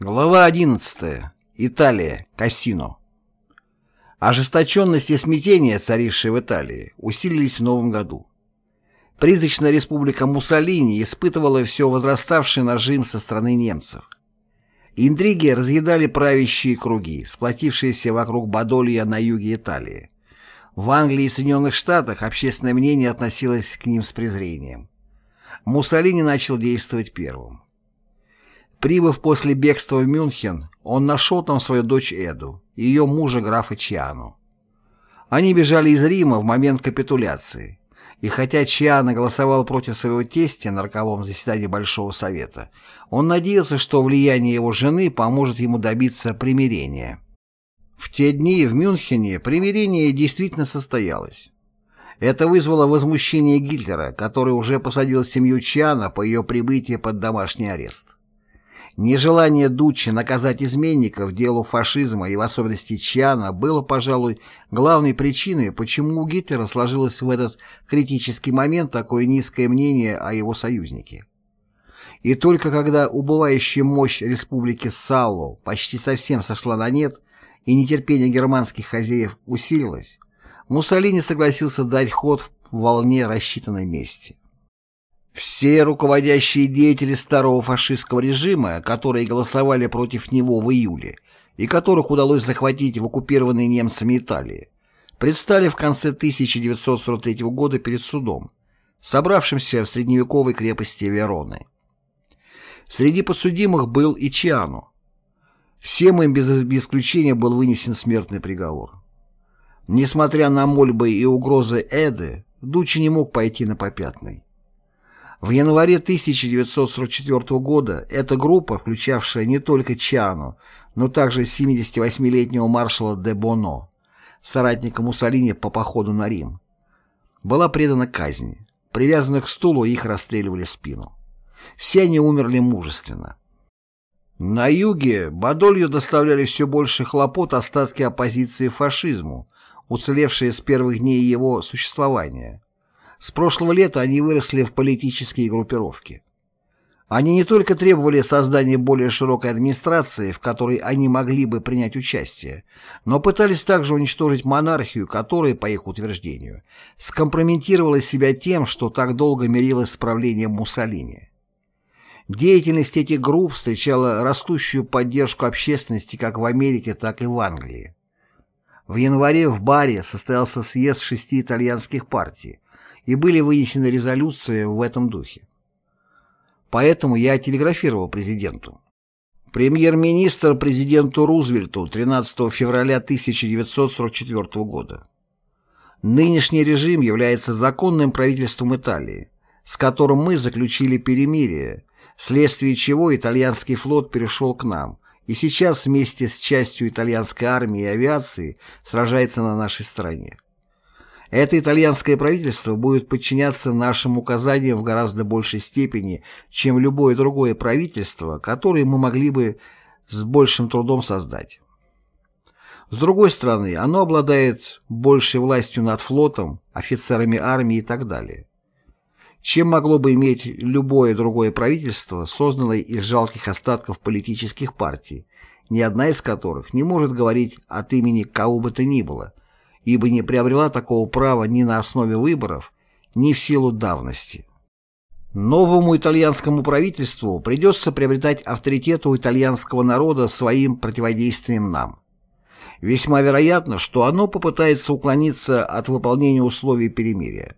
Глава 11. Италия. Кассино. Ожесточенность и смятение, царившие в Италии, усилились в новом году. Призрачная республика Муссолини испытывала все возраставший нажим со стороны немцев. Интриги разъедали правящие круги, сплотившиеся вокруг Бадолья на юге Италии. В Англии и Соединенных Штатах общественное мнение относилось к ним с презрением. Муссолини начал действовать первым. Прибыв после бегства в Мюнхен, он нашел там свою дочь Эду и ее мужа графа Чиану. Они бежали из Рима в момент капитуляции, и хотя Чиано голосовал против своего тестя на роковом заседании Большого Совета, он надеялся, что влияние его жены поможет ему добиться примирения. В те дни в Мюнхене примирение действительно состоялось. Это вызвало возмущение Гитлера, который уже посадил семью Чиана по ее прибытии под домашний арест. Нежелание Дуччи наказать изменников делу фашизма и в особенности Чиана было, пожалуй, главной причиной, почему у Гитлера сложилось в этот критический момент такое низкое мнение о его союзнике. И только когда убывающая мощь республики Салло почти совсем сошла на нет и нетерпение германских хозяев усилилось, Муссолини согласился дать ход в волне рассчитанной мести. Все руководящие деятели старого фашистского режима, которые голосовали против него в июле и которых удалось захватить в оккупированной немцами Италии, предстали в конце 1943 года перед судом, собравшимся в средневековой крепости Вероны. Среди подсудимых был и Чиану. Всем им без исключения был вынесен смертный приговор. Несмотря на мольбы и угрозы Эды, Дучи не мог пойти на попятный. В январе 1944 года эта группа, включавшая не только Чану, но также 78-летнего маршала де Боно, соратника Муссолини по походу на Рим, была предана казни. Привязанных к стулу их расстреливали в спину. Все они умерли мужественно. На юге Бадолью доставляли все больше хлопот остатки оппозиции фашизму, уцелевшие с первых дней его существования. С прошлого лета они выросли в политические группировки. Они не только требовали создания более широкой администрации, в которой они могли бы принять участие, но пытались также уничтожить монархию, которая, по их утверждению, скомпрометировала себя тем, что так долго мирилась с правлением Муссолини. Деятельность этих групп встречала растущую поддержку общественности как в Америке, так и в Англии. В январе в Баре состоялся съезд шести итальянских партий, и были вынесены резолюции в этом духе. Поэтому я телеграфировал президенту. Премьер-министр президенту Рузвельту 13 февраля 1944 года. Нынешний режим является законным правительством Италии, с которым мы заключили перемирие, вследствие чего итальянский флот перешел к нам, и сейчас вместе с частью итальянской армии и авиации сражается на нашей стороне. Это итальянское правительство будет подчиняться нашим указаниям в гораздо большей степени, чем любое другое правительство, которое мы могли бы с большим трудом создать. С другой стороны, оно обладает большей властью над флотом, офицерами армии и так далее. Чем могло бы иметь любое другое правительство, созданное из жалких остатков политических партий, ни одна из которых не может говорить от имени кого бы то ни было – ибо не приобрела такого права ни на основе выборов, ни в силу давности. Новому итальянскому правительству придется приобретать авторитет у итальянского народа своим противодействием нам. Весьма вероятно, что оно попытается уклониться от выполнения условий перемирия.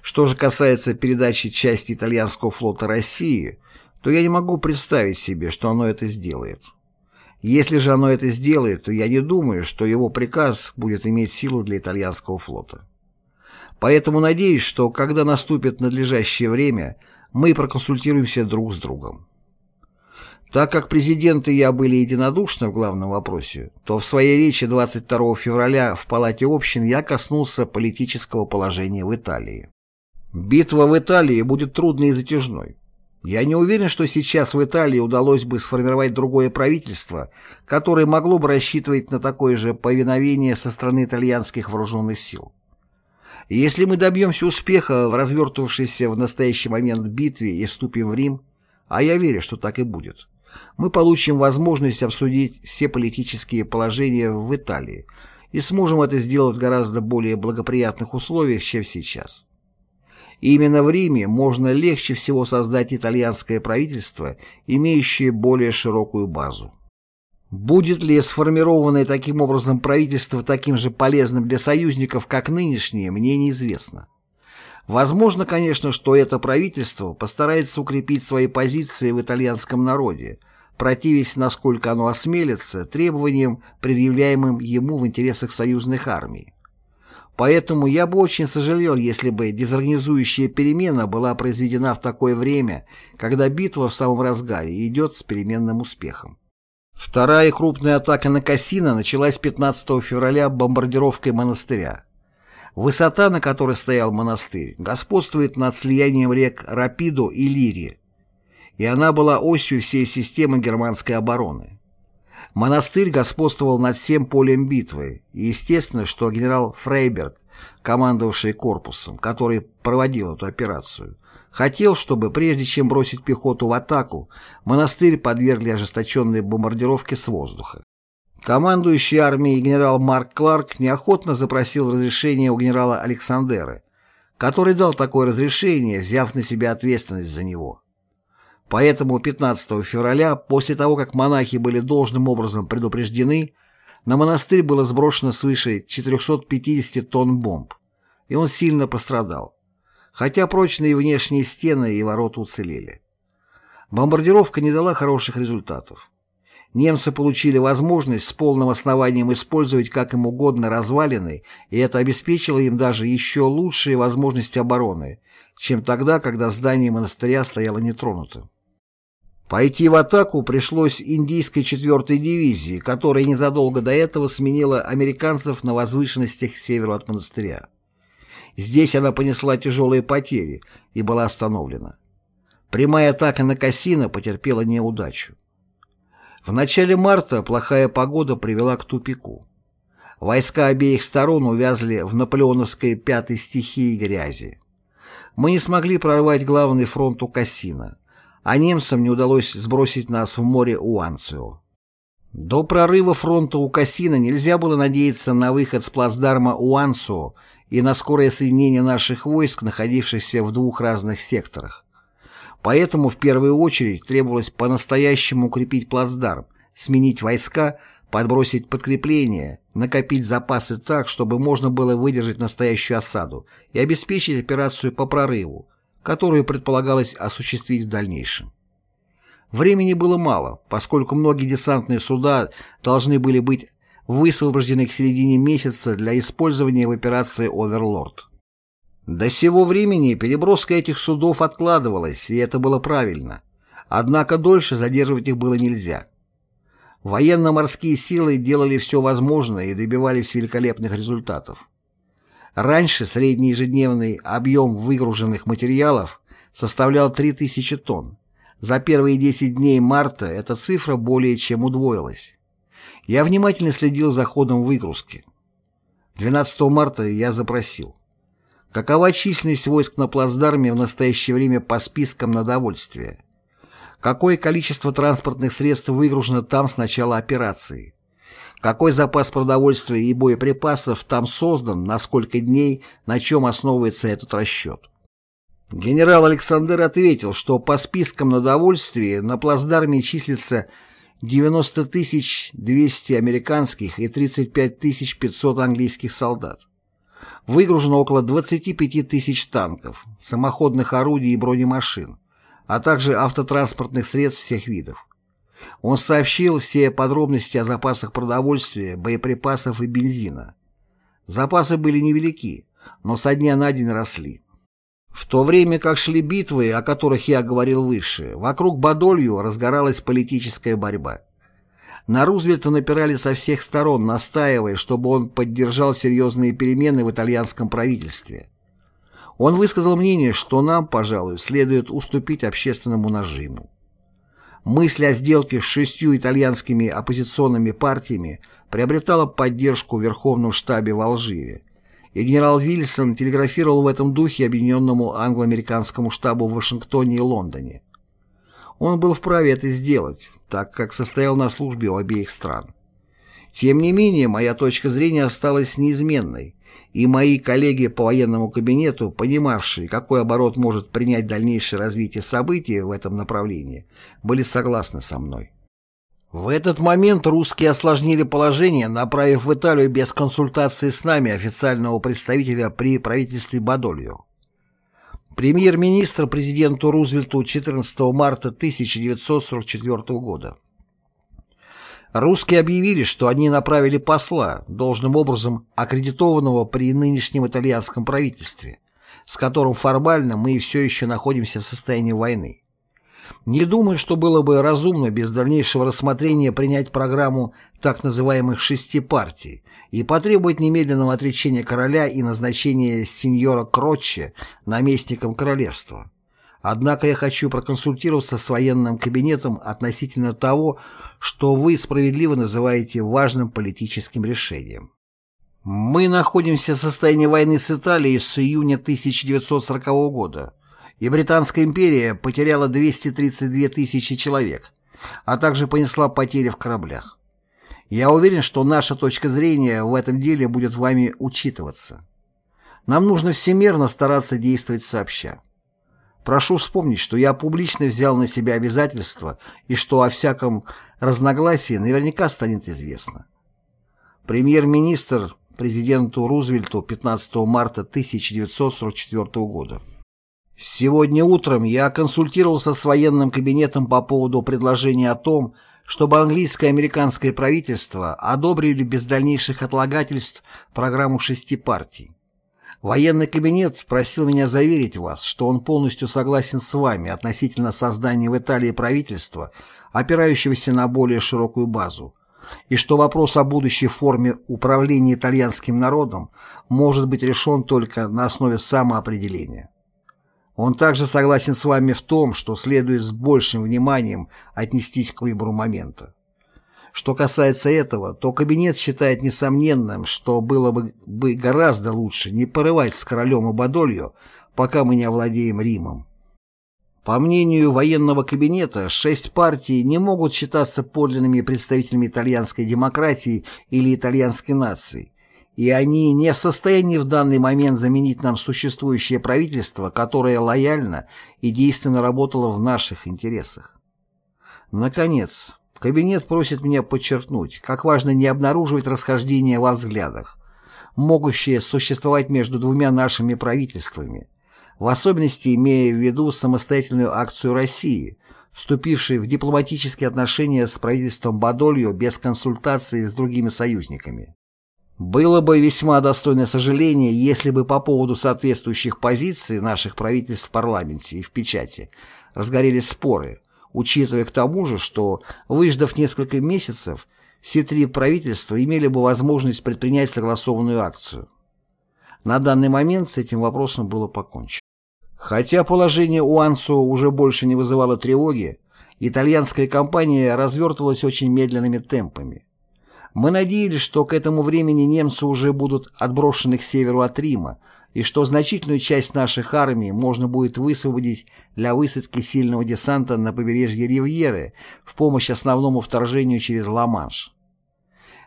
Что же касается передачи части итальянского флота России, то я не могу представить себе, что оно это сделает. Если же оно это сделает, то я не думаю, что его приказ будет иметь силу для итальянского флота. Поэтому надеюсь, что когда наступит надлежащее время, мы проконсультируемся друг с другом. Так как президент и я были единодушны в главном вопросе, то в своей речи 22 февраля в Палате общин я коснулся политического положения в Италии. Битва в Италии будет трудной и затяжной. Я не уверен, что сейчас в Италии удалось бы сформировать другое правительство, которое могло бы рассчитывать на такое же повиновение со стороны итальянских вооруженных сил. Если мы добьемся успеха в развертывавшейся в настоящий момент битве и вступим в Рим, а я верю, что так и будет, мы получим возможность обсудить все политические положения в Италии и сможем это сделать в гораздо более благоприятных условиях, чем сейчас. И именно в Риме можно легче всего создать итальянское правительство, имеющее более широкую базу. Будет ли сформированное таким образом правительство таким же полезным для союзников, как нынешнее, мне неизвестно. Возможно, конечно, что это правительство постарается укрепить свои позиции в итальянском народе, противясь, насколько оно осмелится, требованиям, предъявляемым ему в интересах союзных армий. Поэтому я бы очень сожалел, если бы дезорганизующая перемена была произведена в такое время, когда битва в самом разгаре идет с переменным успехом. Вторая крупная атака на Кассино началась 15 февраля бомбардировкой монастыря. Высота, на которой стоял монастырь, господствует над слиянием рек Рапидо и Лири, и она была осью всей системы германской обороны. Монастырь господствовал над всем полем битвы, и естественно, что генерал Фрейберг, командовавший корпусом, который проводил эту операцию, хотел, чтобы прежде чем бросить пехоту в атаку, монастырь подвергли ожесточенной бомбардировке с воздуха. Командующий армией генерал Марк Кларк неохотно запросил разрешение у генерала Александера, который дал такое разрешение, взяв на себя ответственность за него. Поэтому 15 февраля, после того, как монахи были должным образом предупреждены, на монастырь было сброшено свыше 450 тонн бомб, и он сильно пострадал, хотя прочные внешние стены и ворота уцелели. Бомбардировка не дала хороших результатов. Немцы получили возможность с полным основанием использовать как им угодно развалины, и это обеспечило им даже еще лучшие возможности обороны, чем тогда, когда здание монастыря стояло нетронутым. Пойти в атаку пришлось индийской 4-й дивизии, которая незадолго до этого сменила американцев на возвышенностях к северу от монастыря. Здесь она понесла тяжелые потери и была остановлена. Прямая атака на Кассино потерпела неудачу. В начале марта плохая погода привела к тупику. Войска обеих сторон увязли в наполеоновской пятой стихии грязи. Мы не смогли прорвать главный фронт у Кассино а немцам не удалось сбросить нас в море Уанцио. До прорыва фронта у Кассина нельзя было надеяться на выход с плацдарма Уансо и на скорое соединение наших войск, находившихся в двух разных секторах. Поэтому в первую очередь требовалось по-настоящему укрепить плацдарм, сменить войска, подбросить подкрепления, накопить запасы так, чтобы можно было выдержать настоящую осаду и обеспечить операцию по прорыву, которую предполагалось осуществить в дальнейшем. Времени было мало, поскольку многие десантные суда должны были быть высвобождены к середине месяца для использования в операции «Оверлорд». До сего времени переброска этих судов откладывалась, и это было правильно. Однако дольше задерживать их было нельзя. Военно-морские силы делали все возможное и добивались великолепных результатов. Раньше средний ежедневный объем выгруженных материалов составлял 3000 тонн. За первые 10 дней марта эта цифра более чем удвоилась. Я внимательно следил за ходом выгрузки. 12 марта я запросил. Какова численность войск на плацдарме в настоящее время по спискам на довольствие? Какое количество транспортных средств выгружено там с начала операции? Какой запас продовольствия и боеприпасов там создан, на сколько дней, на чем основывается этот расчет. Генерал Александр ответил, что по спискам на довольствие на плацдарме числится 90 200 американских и 35 500 английских солдат. Выгружено около 25 тысяч танков, самоходных орудий и бронемашин, а также автотранспортных средств всех видов. Он сообщил все подробности о запасах продовольствия, боеприпасов и бензина. Запасы были невелики, но со дня на день росли. В то время как шли битвы, о которых я говорил выше, вокруг Бадолью разгоралась политическая борьба. На Рузвельта напирали со всех сторон, настаивая, чтобы он поддержал серьезные перемены в итальянском правительстве. Он высказал мнение, что нам, пожалуй, следует уступить общественному нажиму. Мысль о сделке с шестью итальянскими оппозиционными партиями приобретала поддержку в Верховном штабе в Алжире, и генерал Вильсон телеграфировал в этом духе Объединенному англо-американскому штабу в Вашингтоне и Лондоне. Он был вправе это сделать, так как состоял на службе у обеих стран. Тем не менее, моя точка зрения осталась неизменной, и мои коллеги по военному кабинету, понимавшие, какой оборот может принять дальнейшее развитие событий в этом направлении, были согласны со мной. В этот момент русские осложнили положение, направив в Италию без консультации с нами официального представителя при правительстве Бадолью. Премьер-министр президенту Рузвельту 14 марта 1944 года. Русские объявили, что они направили посла, должным образом аккредитованного при нынешнем итальянском правительстве, с которым формально мы все еще находимся в состоянии войны. Не думаю, что было бы разумно без дальнейшего рассмотрения принять программу так называемых «шести партий» и потребовать немедленного отречения короля и назначения сеньора Кротче наместником королевства. Однако я хочу проконсультироваться с военным кабинетом относительно того, что вы справедливо называете важным политическим решением. Мы находимся в состоянии войны с Италией с июня 1940 года, и Британская империя потеряла 232 тысячи человек, а также понесла потери в кораблях. Я уверен, что наша точка зрения в этом деле будет вами учитываться. Нам нужно всемерно стараться действовать сообща. Прошу вспомнить, что я публично взял на себя обязательства и что о всяком разногласии наверняка станет известно. Премьер-министр президенту Рузвельту 15 марта 1944 года. Сегодня утром я консультировался с военным кабинетом по поводу предложения о том, чтобы английское и американское правительство одобрили без дальнейших отлагательств программу шести партий. Военный кабинет просил меня заверить вас, что он полностью согласен с вами относительно создания в Италии правительства, опирающегося на более широкую базу, и что вопрос о будущей форме управления итальянским народом может быть решен только на основе самоопределения. Он также согласен с вами в том, что следует с большим вниманием отнестись к выбору момента. Что касается этого, то кабинет считает несомненным, что было бы, бы гораздо лучше не порывать с королем и Бадолью, пока мы не овладеем Римом. По мнению военного кабинета, шесть партий не могут считаться подлинными представителями итальянской демократии или итальянской нации, и они не в состоянии в данный момент заменить нам существующее правительство, которое лояльно и действенно работало в наших интересах. Наконец, Кабинет просит меня подчеркнуть, как важно не обнаруживать расхождения во взглядах, могущие существовать между двумя нашими правительствами, в особенности имея в виду самостоятельную акцию России, вступившей в дипломатические отношения с правительством Бадолью без консультации с другими союзниками. Было бы весьма достойно сожаления, если бы по поводу соответствующих позиций наших правительств в парламенте и в печати разгорелись споры, учитывая к тому же, что, выждав несколько месяцев, все три правительства имели бы возможность предпринять согласованную акцию. На данный момент с этим вопросом было покончено. Хотя положение у Ансо уже больше не вызывало тревоги, итальянская кампания развертывалась очень медленными темпами. Мы надеялись, что к этому времени немцы уже будут отброшены к северу от Рима, и что значительную часть наших армий можно будет высвободить для высадки сильного десанта на побережье Ривьеры в помощь основному вторжению через Ла-Манш.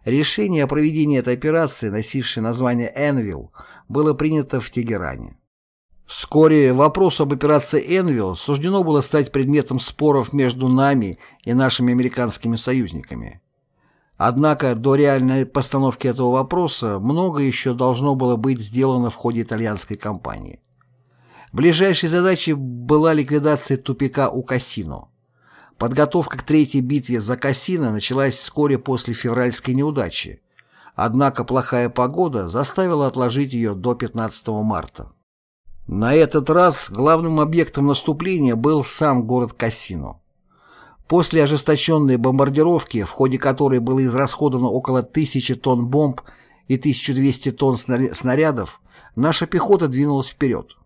Решение о проведении этой операции, носившей название «Энвилл», было принято в Тегеране. Вскоре вопрос об операции «Энвилл» суждено было стать предметом споров между нами и нашими американскими союзниками. Однако до реальной постановки этого вопроса много еще должно было быть сделано в ходе итальянской кампании. Ближайшей задачей была ликвидация тупика у Кассино. Подготовка к третьей битве за Кассино началась вскоре после февральской неудачи, однако плохая погода заставила отложить ее до 15 марта. На этот раз главным объектом наступления был сам город Кассино. После ожесточенной бомбардировки, в ходе которой было израсходовано около тысячи тонн бомб и 1200 тонн снарядов, наша пехота двинулась вперед.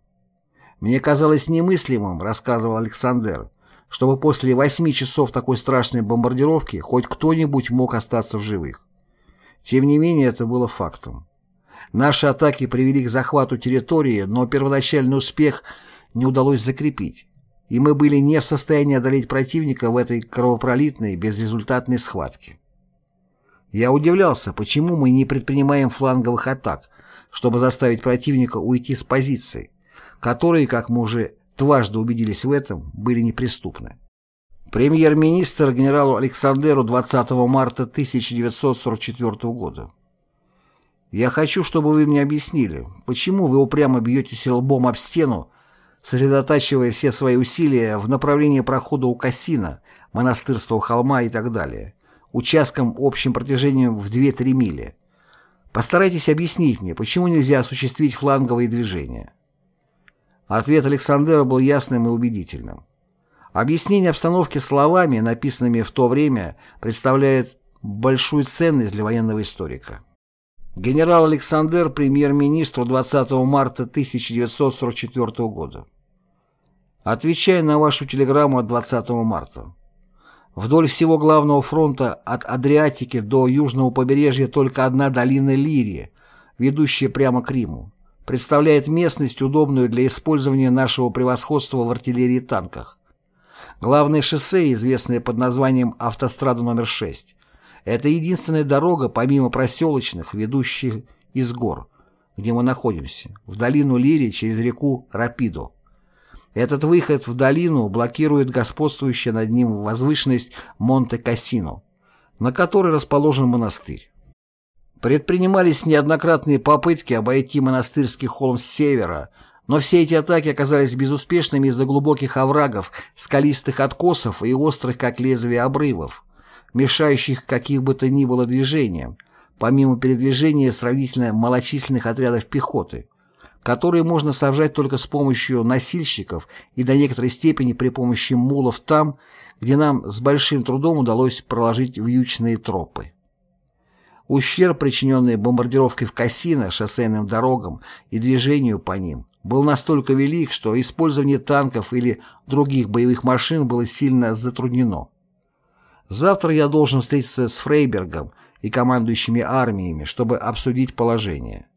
«Мне казалось немыслимым», — рассказывал Александр, чтобы после восьми часов такой страшной бомбардировки хоть кто-нибудь мог остаться в живых. Тем не менее, это было фактом. Наши атаки привели к захвату территории, но первоначальный успех не удалось закрепить и мы были не в состоянии одолеть противника в этой кровопролитной, безрезультатной схватке. Я удивлялся, почему мы не предпринимаем фланговых атак, чтобы заставить противника уйти с позиций, которые, как мы уже дважды убедились в этом, были неприступны. Премьер-министр генералу Александеру 20 марта 1944 года. Я хочу, чтобы вы мне объяснили, почему вы упрямо бьетесь лбом об стену, сосредотачивая все свои усилия в направлении прохода у Кассина, монастырства у холма и так далее, участком общим протяжением в 2-3 мили. Постарайтесь объяснить мне, почему нельзя осуществить фланговые движения. Ответ Александра был ясным и убедительным. Объяснение обстановки словами, написанными в то время, представляет большую ценность для военного историка. Генерал Александр премьер-министру 20 марта 1944 года. Отвечая на вашу телеграмму от 20 марта. Вдоль всего главного фронта от Адриатики до южного побережья только одна долина Лирии, ведущая прямо к Риму, представляет местность, удобную для использования нашего превосходства в артиллерии и танках. Главное шоссе, известное под названием автострада номер 6, это единственная дорога, помимо проселочных, ведущих из гор, где мы находимся, в долину Лирии через реку Рапидо. Этот выход в долину блокирует господствующая над ним возвышенность Монте-Кассино, на которой расположен монастырь. Предпринимались неоднократные попытки обойти монастырский холм с севера, но все эти атаки оказались безуспешными из-за глубоких оврагов, скалистых откосов и острых, как лезвие, обрывов, мешающих каких бы то ни было движениям, помимо передвижения сравнительно малочисленных отрядов пехоты которые можно сажать только с помощью носильщиков и до некоторой степени при помощи мулов там, где нам с большим трудом удалось проложить вьючные тропы. Ущерб, причиненный бомбардировкой в Кассино, шоссейным дорогам и движению по ним, был настолько велик, что использование танков или других боевых машин было сильно затруднено. Завтра я должен встретиться с Фрейбергом и командующими армиями, чтобы обсудить положение.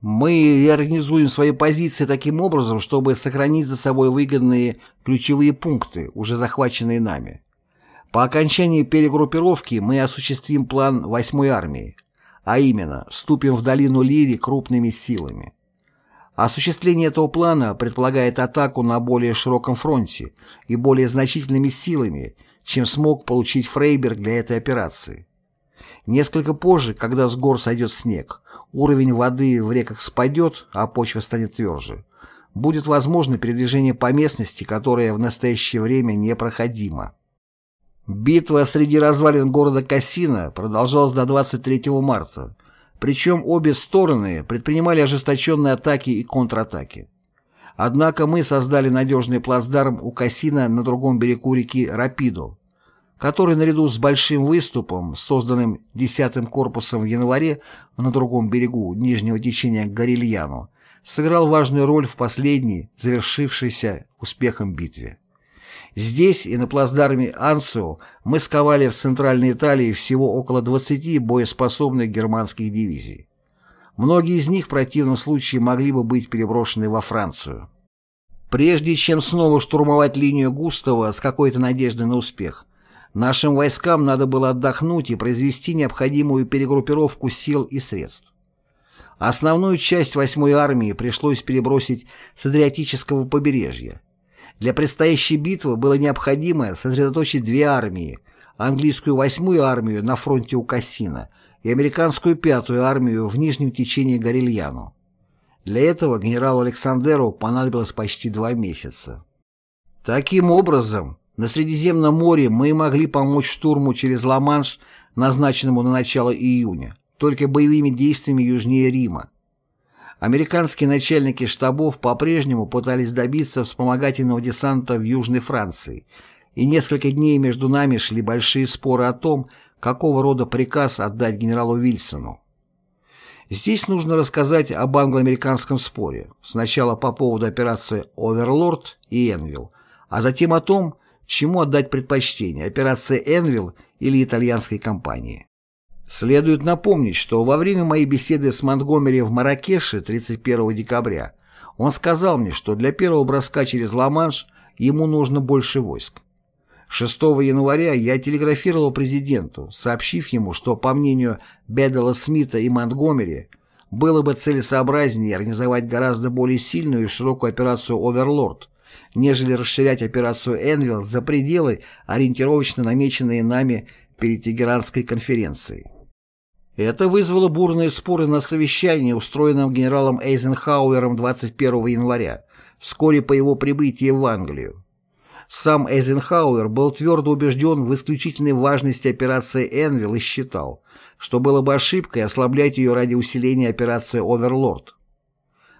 Мы организуем свои позиции таким образом, чтобы сохранить за собой выгодные ключевые пункты, уже захваченные нами. По окончании перегруппировки мы осуществим план 8-й армии, а именно, вступим в долину Лири крупными силами. Осуществление этого плана предполагает атаку на более широком фронте и более значительными силами, чем смог получить Фрейберг для этой операции. Несколько позже, когда с гор сойдет снег, уровень воды в реках спадет, а почва станет тверже, будет возможно передвижение по местности, которая в настоящее время непроходима. Битва среди развалин города Кассина продолжалась до 23 марта, причем обе стороны предпринимали ожесточенные атаки и контратаки. Однако мы создали надежный плацдарм у Кассина на другом берегу реки Рапидо, который наряду с большим выступом, созданным 10-м корпусом в январе на другом берегу нижнего течения Горильяну, сыграл важную роль в последней, завершившейся успехом битве. Здесь и на плацдарме Ансио мы сковали в Центральной Италии всего около 20 боеспособных германских дивизий. Многие из них в противном случае могли бы быть переброшены во Францию. Прежде чем снова штурмовать линию Густава с какой-то надеждой на успех, Нашим войскам надо было отдохнуть и произвести необходимую перегруппировку сил и средств. Основную часть 8-й армии пришлось перебросить с Адриатического побережья. Для предстоящей битвы было необходимо сосредоточить две армии, английскую 8-ю армию на фронте у Кассина и американскую 5-ю армию в нижнем течении Горильяну. Для этого генералу Александеру понадобилось почти два месяца. Таким образом, на Средиземном море мы могли помочь штурму через Ла-Манш, назначенному на начало июня, только боевыми действиями южнее Рима. Американские начальники штабов по-прежнему пытались добиться вспомогательного десанта в Южной Франции, и несколько дней между нами шли большие споры о том, какого рода приказ отдать генералу Вильсону. Здесь нужно рассказать об англо-американском споре, сначала по поводу операции «Оверлорд» и «Энвилл», а затем о том, чему отдать предпочтение – операции «Энвилл» или итальянской компании. Следует напомнить, что во время моей беседы с Монтгомери в Маракеше 31 декабря он сказал мне, что для первого броска через Ла-Манш ему нужно больше войск. 6 января я телеграфировал президенту, сообщив ему, что, по мнению Бедела Смита и Монтгомери, было бы целесообразнее организовать гораздо более сильную и широкую операцию «Оверлорд», нежели расширять операцию «Энвилл» за пределы, ориентировочно намеченные нами перед Тегеранской конференцией. Это вызвало бурные споры на совещании, устроенном генералом Эйзенхауэром 21 января, вскоре по его прибытии в Англию. Сам Эйзенхауэр был твердо убежден в исключительной важности операции «Энвилл» и считал, что было бы ошибкой ослаблять ее ради усиления операции «Оверлорд».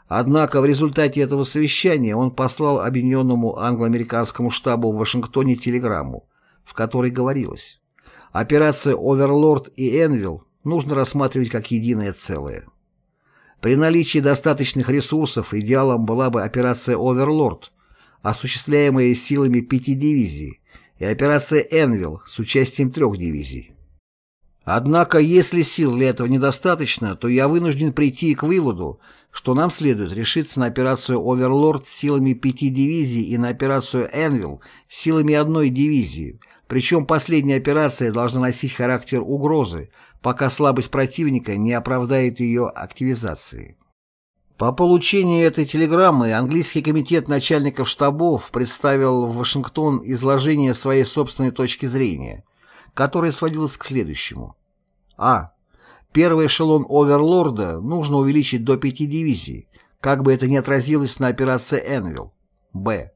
Однако в результате этого совещания он послал объединенному англо-американскому штабу в Вашингтоне телеграмму, в которой говорилось «Операция «Оверлорд» и «Энвилл» нужно рассматривать как единое целое». При наличии достаточных ресурсов идеалом была бы операция «Оверлорд», осуществляемая силами пяти дивизий, и операция «Энвилл» с участием трех дивизий. Однако, если сил для этого недостаточно, то я вынужден прийти к выводу, что нам следует решиться на операцию «Оверлорд» силами пяти дивизий и на операцию «Энвилл» силами одной дивизии, причем последняя операция должна носить характер угрозы, пока слабость противника не оправдает ее активизации. По получении этой телеграммы английский комитет начальников штабов представил в Вашингтон изложение своей собственной точки зрения, которое сводилось к следующему. А. Первый эшелон Оверлорда нужно увеличить до пяти дивизий, как бы это ни отразилось на операции «Энвилл». Б.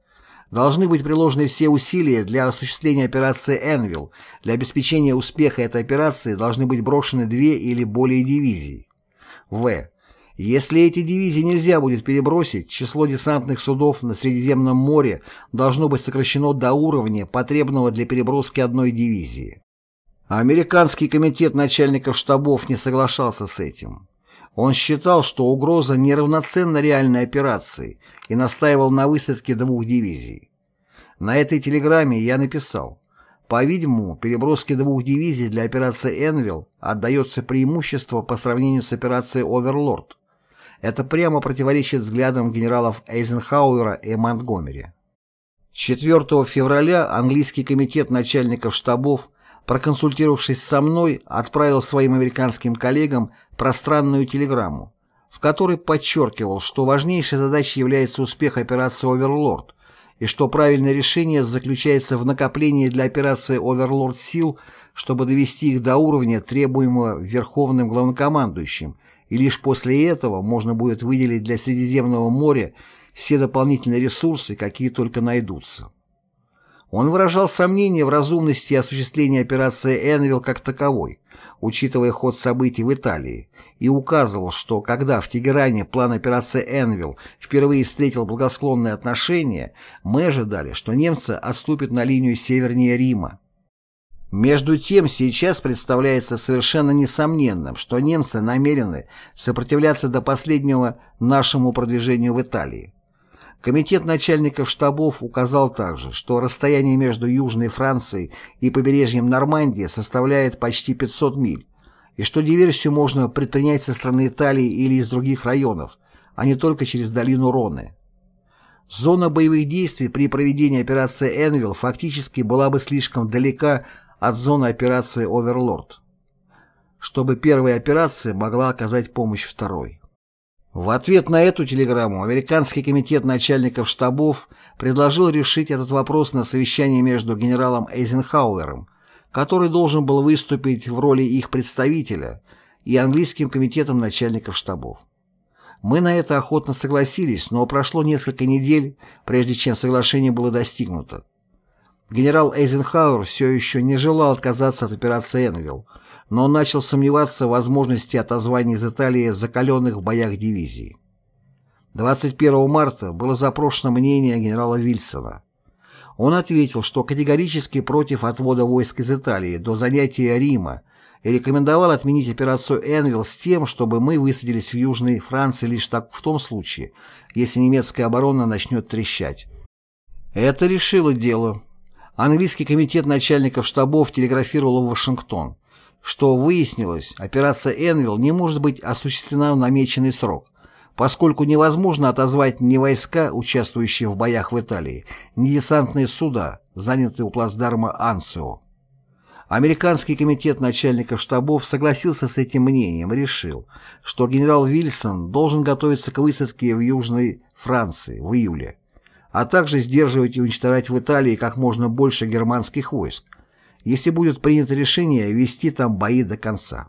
Должны быть приложены все усилия для осуществления операции «Энвилл». Для обеспечения успеха этой операции должны быть брошены две или более дивизий. В. Если эти дивизии нельзя будет перебросить, число десантных судов на Средиземном море должно быть сокращено до уровня, потребного для переброски одной дивизии. Американский комитет начальников штабов не соглашался с этим. Он считал, что угроза неравноценна реальной операции и настаивал на высадке двух дивизий. На этой телеграмме я написал, по-видимому, переброске двух дивизий для операции «Энвилл» отдается преимущество по сравнению с операцией «Оверлорд». Это прямо противоречит взглядам генералов Эйзенхауэра и Монтгомери. 4 февраля английский комитет начальников штабов, проконсультировавшись со мной, отправил своим американским коллегам пространную телеграмму, в которой подчеркивал, что важнейшей задачей является успех операции «Оверлорд», и что правильное решение заключается в накоплении для операции «Оверлорд» сил, чтобы довести их до уровня, требуемого Верховным Главнокомандующим – и лишь после этого можно будет выделить для Средиземного моря все дополнительные ресурсы, какие только найдутся. Он выражал сомнения в разумности осуществления операции «Энвилл» как таковой, учитывая ход событий в Италии, и указывал, что когда в Тегеране план операции «Энвилл» впервые встретил благосклонные отношения, мы ожидали, что немцы отступят на линию севернее Рима. Между тем, сейчас представляется совершенно несомненным, что немцы намерены сопротивляться до последнего нашему продвижению в Италии. Комитет начальников штабов указал также, что расстояние между Южной Францией и побережьем Нормандии составляет почти 500 миль, и что диверсию можно предпринять со стороны Италии или из других районов, а не только через долину Роны. Зона боевых действий при проведении операции «Энвилл» фактически была бы слишком далека от зоны операции «Оверлорд», чтобы первая операция могла оказать помощь второй. В ответ на эту телеграмму Американский комитет начальников штабов предложил решить этот вопрос на совещании между генералом Эйзенхауэром, который должен был выступить в роли их представителя, и английским комитетом начальников штабов. Мы на это охотно согласились, но прошло несколько недель, прежде чем соглашение было достигнуто. Генерал Эйзенхауэр все еще не желал отказаться от операции «Энвилл», но он начал сомневаться в возможности отозвания из Италии закаленных в боях дивизий. 21 марта было запрошено мнение генерала Вильсона. Он ответил, что категорически против отвода войск из Италии до занятия Рима и рекомендовал отменить операцию «Энвилл» с тем, чтобы мы высадились в Южной Франции лишь так в том случае, если немецкая оборона начнет трещать. Это решило дело. Английский комитет начальников штабов телеграфировал в Вашингтон, что выяснилось, операция «Энвилл» не может быть осуществлена в намеченный срок, поскольку невозможно отозвать ни войска, участвующие в боях в Италии, ни десантные суда, занятые у плацдарма Анцио. Американский комитет начальников штабов согласился с этим мнением и решил, что генерал Вильсон должен готовиться к высадке в Южной Франции в июле, а также сдерживать и уничтожать в Италии как можно больше германских войск, если будет принято решение вести там бои до конца.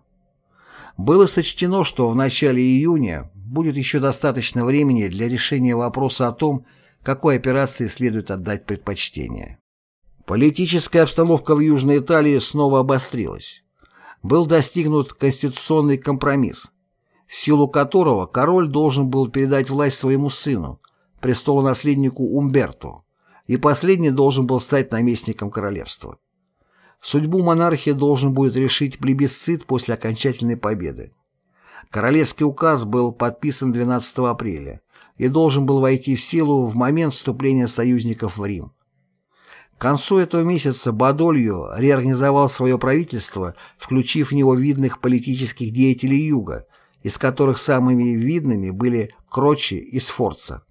Было сочтено, что в начале июня будет еще достаточно времени для решения вопроса о том, какой операции следует отдать предпочтение. Политическая обстановка в Южной Италии снова обострилась. Был достигнут конституционный компромисс, в силу которого король должен был передать власть своему сыну, престолонаследнику Умберту, и последний должен был стать наместником королевства. Судьбу монархии должен будет решить плебисцит после окончательной победы. Королевский указ был подписан 12 апреля и должен был войти в силу в момент вступления союзников в Рим. К концу этого месяца Бадолью реорганизовал свое правительство, включив в него видных политических деятелей Юга, из которых самыми видными были Крочи и Сфорца.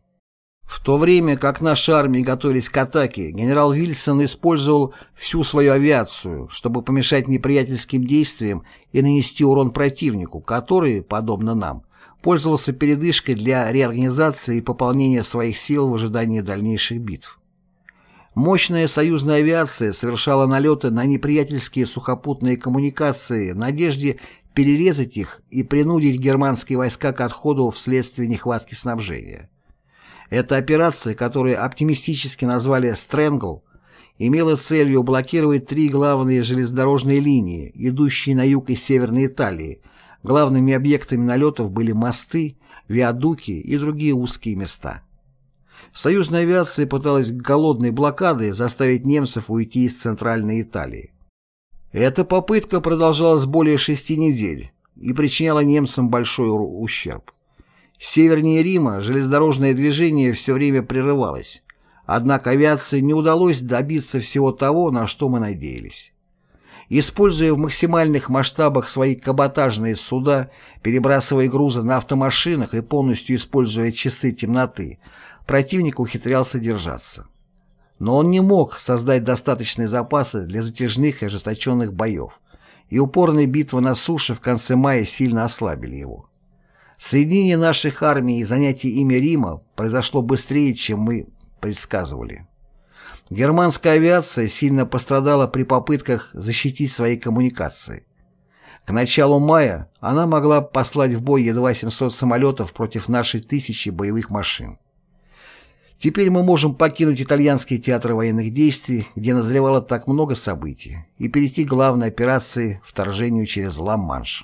В то время как наши армии готовились к атаке, генерал Вильсон использовал всю свою авиацию, чтобы помешать неприятельским действиям и нанести урон противнику, который, подобно нам, пользовался передышкой для реорганизации и пополнения своих сил в ожидании дальнейших битв. Мощная союзная авиация совершала налеты на неприятельские сухопутные коммуникации в надежде перерезать их и принудить германские войска к отходу вследствие нехватки снабжения. Эта операция, которую оптимистически назвали «Стрэнгл», имела целью блокировать три главные железнодорожные линии, идущие на юг из Северной Италии. Главными объектами налетов были мосты, виадуки и другие узкие места. Союзная авиация пыталась голодной блокадой заставить немцев уйти из Центральной Италии. Эта попытка продолжалась более шести недель и причиняла немцам большой ущерб. Севернее Рима железнодорожное движение все время прерывалось, однако авиации не удалось добиться всего того, на что мы надеялись. Используя в максимальных масштабах свои каботажные суда, перебрасывая грузы на автомашинах и полностью используя часы темноты, противник ухитрялся держаться. Но он не мог создать достаточные запасы для затяжных и ожесточенных боев, и упорные битвы на суше в конце мая сильно ослабили его. Соединение наших армий и занятие ими Рима произошло быстрее, чем мы предсказывали. Германская авиация сильно пострадала при попытках защитить свои коммуникации. К началу мая она могла послать в бой едва 700 самолетов против нашей тысячи боевых машин. Теперь мы можем покинуть итальянский театр военных действий, где назревало так много событий, и перейти к главной операции вторжению через Ла-Манш.